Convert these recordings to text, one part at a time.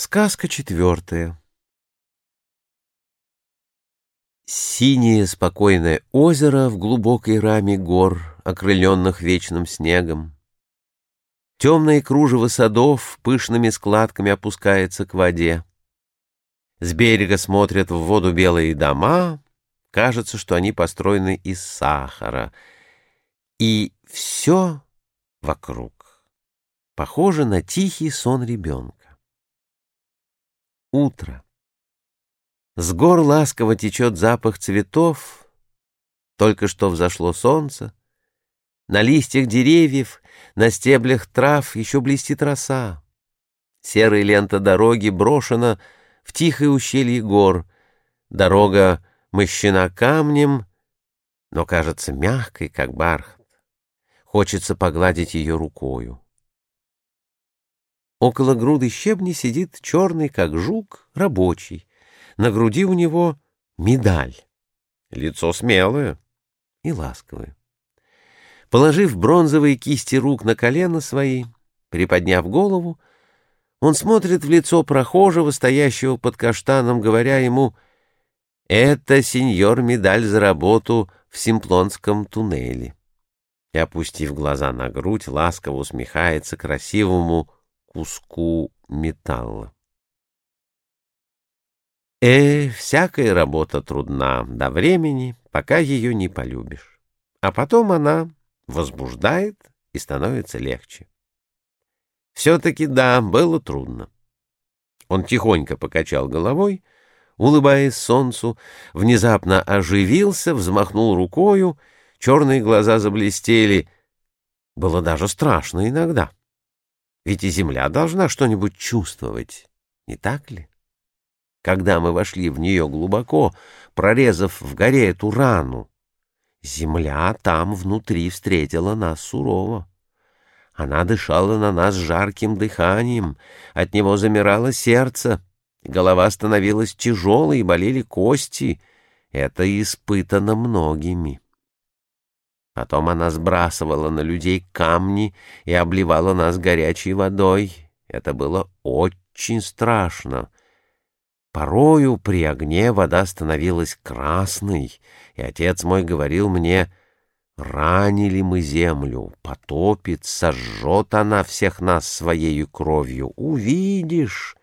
Сказка четвертая. Синее спокойное озеро в глубокой раме гор, окрыленных вечным снегом. Темное кружево садов пышными складками опускается к воде. С берега смотрят в воду белые дома, кажется, что они построены из сахара. И все вокруг похоже на тихий сон ребенка. Утро. С гор ласково течет запах цветов, только что взошло солнце. На листьях деревьев, на стеблях трав еще блестит роса. Серая лента дороги брошена в тихое ущелье гор. Дорога мощена камнем, но кажется мягкой, как бархат. Хочется погладить ее рукою. Около груды щебня сидит черный, как жук, рабочий. На груди у него медаль. Лицо смелое и ласковое. Положив бронзовые кисти рук на колено свои, приподняв голову, он смотрит в лицо прохожего, стоящего под каштаном, говоря ему «Это, сеньор, медаль за работу в Симплонском туннеле». И, опустив глаза на грудь, ласково усмехается красивому куску металла. Э, всякая работа трудна до времени, пока ее не полюбишь. А потом она возбуждает и становится легче. Все-таки да, было трудно. Он тихонько покачал головой, улыбаясь солнцу, внезапно оживился, взмахнул рукою, черные глаза заблестели. Было даже страшно иногда. Ведь и земля должна что-нибудь чувствовать, не так ли? когда мы вошли в нее глубоко, прорезав в горе эту рану. Земля там внутри встретила нас сурово. Она дышала на нас жарким дыханием, от него замирало сердце, голова становилась тяжелой и болели кости. Это испытано многими. Потом она сбрасывала на людей камни и обливала нас горячей водой. Это было очень страшно. Порою при огне вода становилась красной, и отец мой говорил мне, «Ранили мы землю, потопит, сожжет она всех нас своей кровью, увидишь».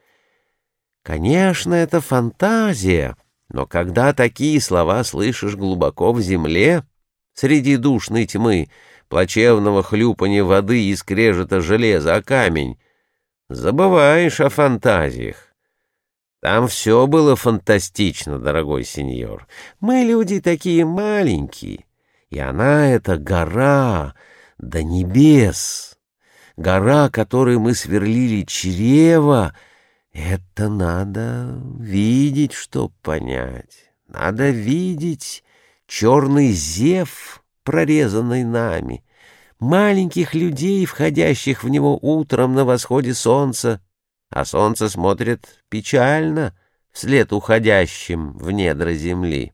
Конечно, это фантазия, но когда такие слова слышишь глубоко в земле, среди душной тьмы, плачевного хлюпания воды и скрежета железа о камень, забываешь о фантазиях. Там все было фантастично, дорогой сеньор. Мы люди такие маленькие, и она — это гора до небес. Гора, которой мы сверлили чрево, это надо видеть, чтоб понять. Надо видеть черный зев, прорезанный нами, маленьких людей, входящих в него утром на восходе солнца, а солнце смотрит печально вслед уходящим в недра земли.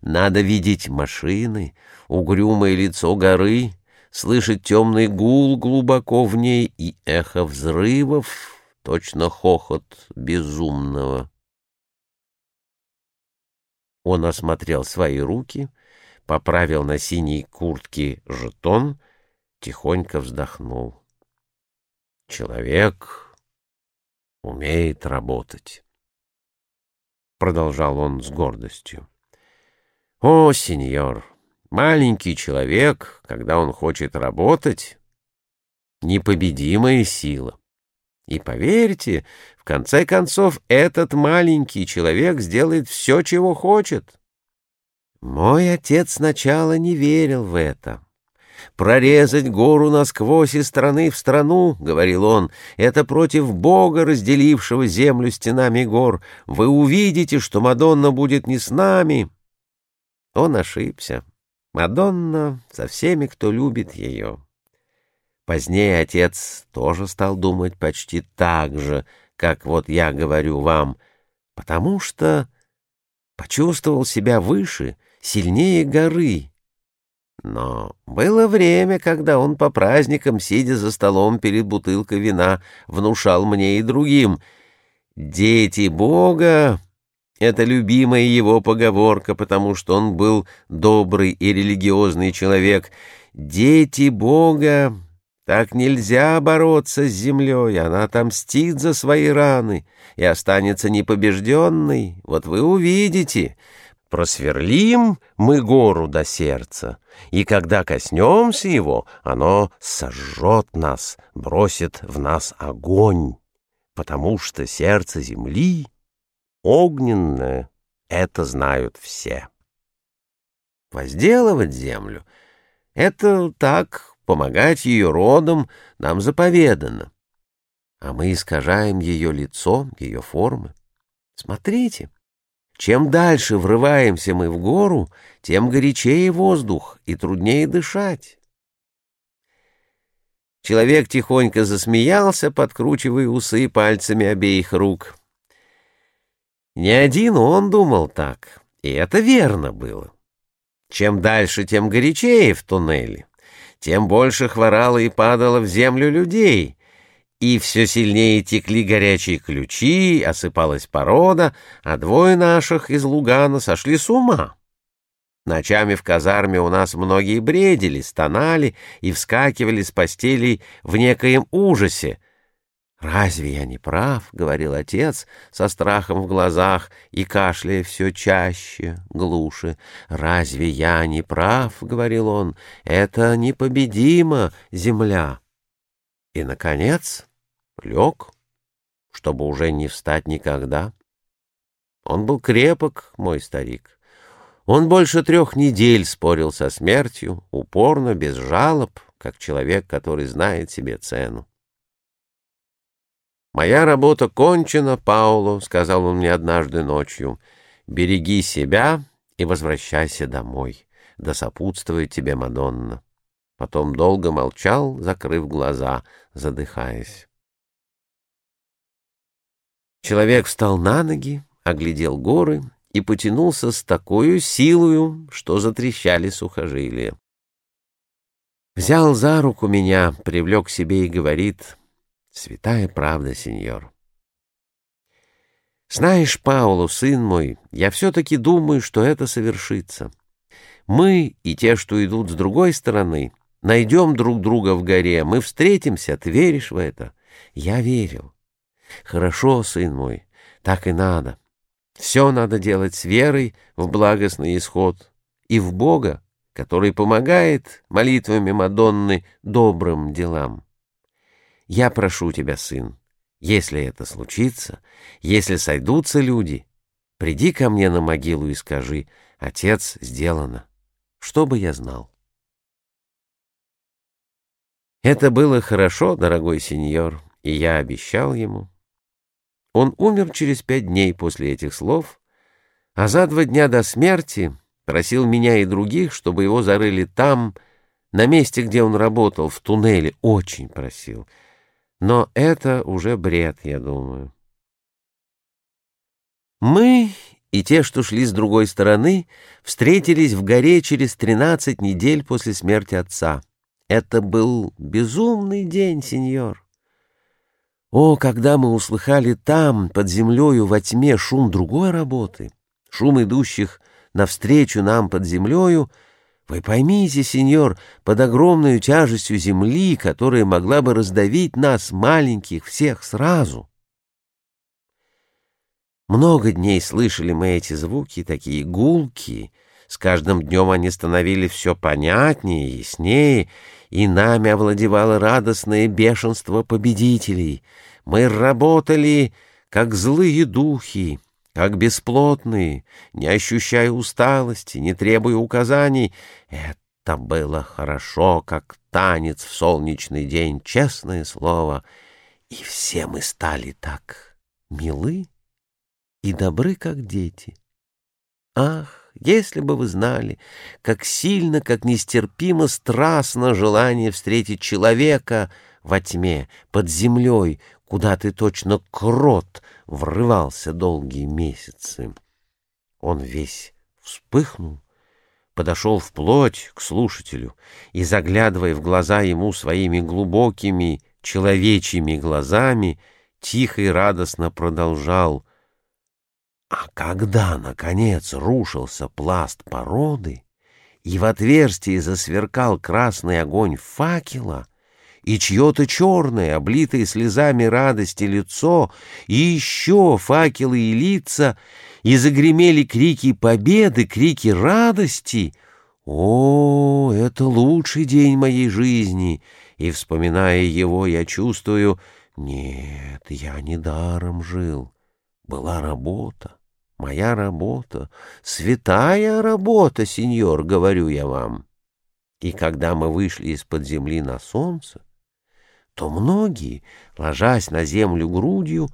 Надо видеть машины, угрюмое лицо горы, слышать темный гул глубоко в ней и эхо взрывов, точно хохот безумного. Он осмотрел свои руки, поправил на синей куртке жетон, тихонько вздохнул. Человек умеет работать. Продолжал он с гордостью. О, сеньор, маленький человек, когда он хочет работать, непобедимая сила. И поверьте, в конце концов, этот маленький человек сделает все, чего хочет. Мой отец сначала не верил в это. Прорезать гору насквозь из страны в страну, — говорил он, — это против Бога, разделившего землю стенами гор. Вы увидите, что Мадонна будет не с нами. Он ошибся. Мадонна со всеми, кто любит ее. Позднее отец тоже стал думать почти так же, как вот я говорю вам, потому что почувствовал себя выше, сильнее горы, но было время, когда он по праздникам, сидя за столом перед бутылкой вина, внушал мне и другим. Дети Бога — это любимая его поговорка, потому что он был добрый и религиозный человек. Дети Бога так нельзя бороться с землей, она отомстит за свои раны и останется непобежденной. Вот вы увидите, просверлим мы гору до сердца, и когда коснемся его, оно сожжет нас, бросит в нас огонь, потому что сердце земли огненное, это знают все. Возделывать землю — это так помогать ее родам нам заповедано. А мы искажаем ее лицо, ее формы. Смотрите, чем дальше врываемся мы в гору, тем горячее воздух и труднее дышать. Человек тихонько засмеялся, подкручивая усы пальцами обеих рук. Не один он думал так, и это верно было. Чем дальше, тем горячее в туннеле тем больше хворало и падало в землю людей, и все сильнее текли горячие ключи, осыпалась порода, а двое наших из Лугана сошли с ума. Ночами в казарме у нас многие бредили, стонали и вскакивали с постелей в некоем ужасе, «Разве я не прав?» — говорил отец со страхом в глазах и кашляя все чаще, глуше. «Разве я не прав?» — говорил он. «Это непобедима земля». И, наконец, лег, чтобы уже не встать никогда. Он был крепок, мой старик. Он больше трех недель спорил со смертью, упорно, без жалоб, как человек, который знает себе цену. «Моя работа кончена, Пауло», — сказал он мне однажды ночью. «Береги себя и возвращайся домой. Да сопутствует тебе Мадонна». Потом долго молчал, закрыв глаза, задыхаясь. Человек встал на ноги, оглядел горы и потянулся с такой силою, что затрещали сухожилия. Взял за руку меня, привлек к себе и говорит — Святая правда, сеньор. Знаешь, Пауло, сын мой, я все-таки думаю, что это совершится. Мы и те, что идут с другой стороны, найдем друг друга в горе, мы встретимся, ты веришь в это? Я верил. Хорошо, сын мой, так и надо. Все надо делать с верой в благостный исход и в Бога, который помогает молитвами Мадонны добрым делам. Я прошу тебя, сын, если это случится, если сойдутся люди, приди ко мне на могилу и скажи, отец, сделано, что бы я знал. Это было хорошо, дорогой сеньор, и я обещал ему. Он умер через пять дней после этих слов, а за два дня до смерти просил меня и других, чтобы его зарыли там, на месте, где он работал, в туннеле, очень просил — но это уже бред, я думаю. Мы и те, что шли с другой стороны, встретились в горе через тринадцать недель после смерти отца. Это был безумный день, сеньор. О, когда мы услыхали там, под землею, во тьме, шум другой работы, шум идущих навстречу нам под землею, вы поймите, сеньор, под огромной тяжестью земли, которая могла бы раздавить нас, маленьких, всех сразу. Много дней слышали мы эти звуки, такие гулки. С каждым днем они становились все понятнее, яснее, и нами овладевало радостное бешенство победителей. Мы работали, как злые духи, как бесплотные, не ощущая усталости, не требуя указаний. Это было хорошо, как танец в солнечный день, честное слово. И все мы стали так милы и добры, как дети. Ах, если бы вы знали, как сильно, как нестерпимо страстно желание встретить человека во тьме, под землей, куда ты точно крот врывался долгие месяцы. Он весь вспыхнул, подошел вплоть к слушателю и, заглядывая в глаза ему своими глубокими человечьими глазами, тихо и радостно продолжал. А когда, наконец, рушился пласт породы, и в отверстии засверкал красный огонь факела, и чье-то черное, облитое слезами радости лицо, и еще факелы и лица, и загремели крики победы, крики радости. О, это лучший день моей жизни, и, вспоминая его, я чувствую, нет, я не даром жил, была работа. Моя работа, святая работа, сеньор, говорю я вам. И когда мы вышли из-под земли на солнце, то многие, ложась на землю грудью,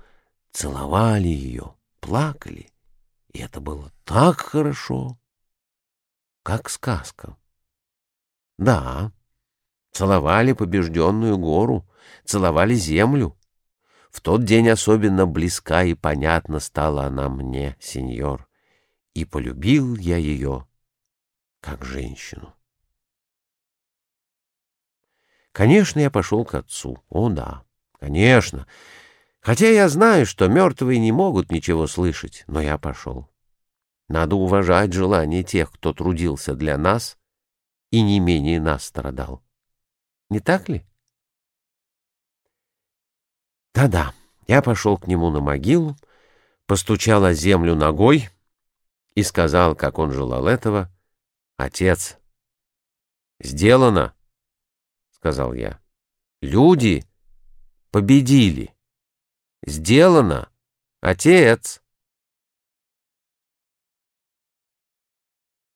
целовали ее, плакали. И это было так хорошо, как сказка. Да, целовали побежденную гору, целовали землю. В тот день особенно близка и понятна стала она мне, сеньор, и полюбил я ее как женщину. Конечно, я пошел к отцу. О, да, конечно. Хотя я знаю, что мертвые не могут ничего слышать, но я пошел. Надо уважать желание тех, кто трудился для нас и не менее нас страдал. Не так ли? Да-да, я пошел к нему на могилу, постучал о землю ногой и сказал, как он желал этого, «Отец, сделано!» Сказал я. Люди победили. Сделано, отец.